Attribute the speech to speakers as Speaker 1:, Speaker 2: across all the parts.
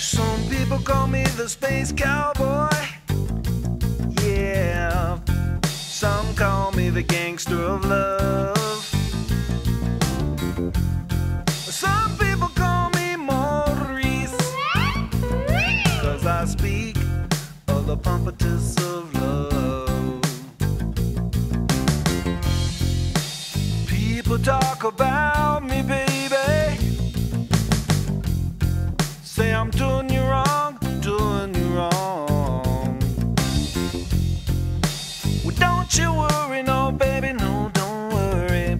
Speaker 1: Some people call me the space cowboy. Yeah. Some call me the gangster of love. Some people call me Maurice. Cause I speak of the pompatus of love. People talk about doing you wrong, doing you wrong. Well, don't you worry, no, baby, no, don't worry.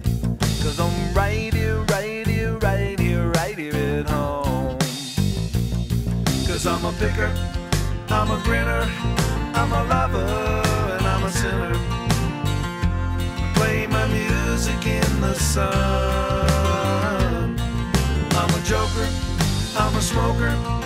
Speaker 1: Cause I'm right here, right here, right here, right here at home. Cause I'm a picker, I'm a grinner, I'm a lover, and I'm a sinner. Play my music in the sun. I'm a joker, I'm a smoker,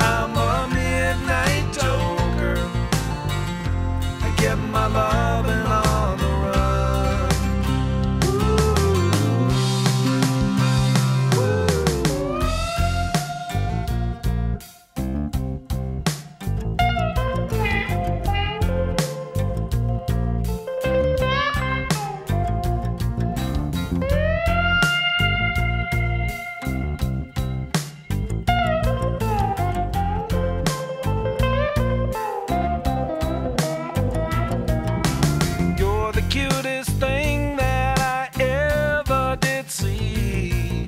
Speaker 1: cutest thing that I ever did see.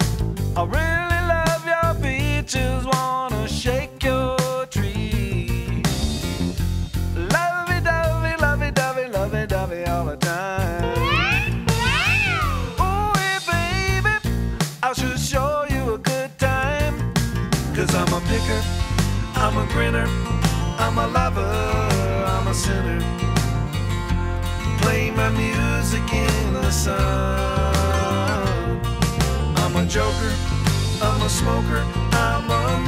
Speaker 1: I really love your beaches, wanna shake your tree. Lovey dovey, lovey dovey, lovey dovey all the time. Ooh, baby, I should show you a good time. Cause I'm a picker, I'm a grinner, I'm a lover, I'm a sinner my music in the sun. I'm a joker, I'm a smoker, I'm a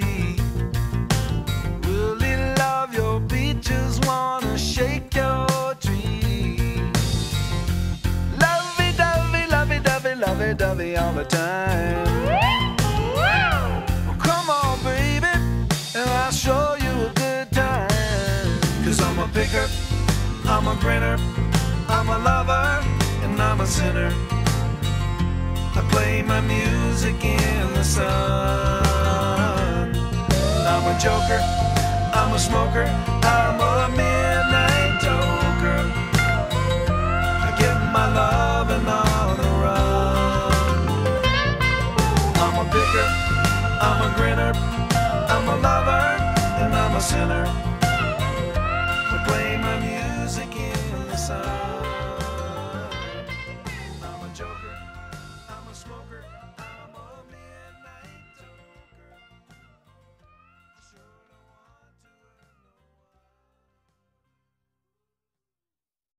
Speaker 1: Lovey dovey, lovey dovey all the time. Well, come on, baby, and I'll show you a good time. Cause I'm a picker, I'm a grinner, I'm a lover, and I'm a sinner. I play my music in the sun. I'm a joker, I'm a smoker, I'm a midnight sinner.